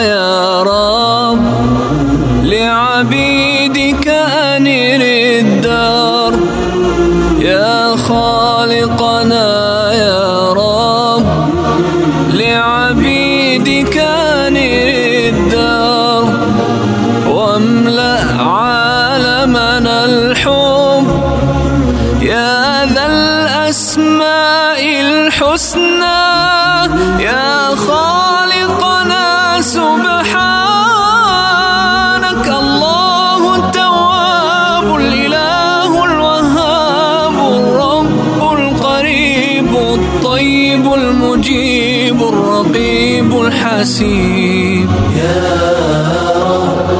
يا رب لعبيدك أنر الدار. يا خالقنا يا رب لعبيدك أنر الدار. واملأ عالمنا الحب. يا ذا الأسماء الحسنى. يا الطيب المجيب الرقيب الحسيب.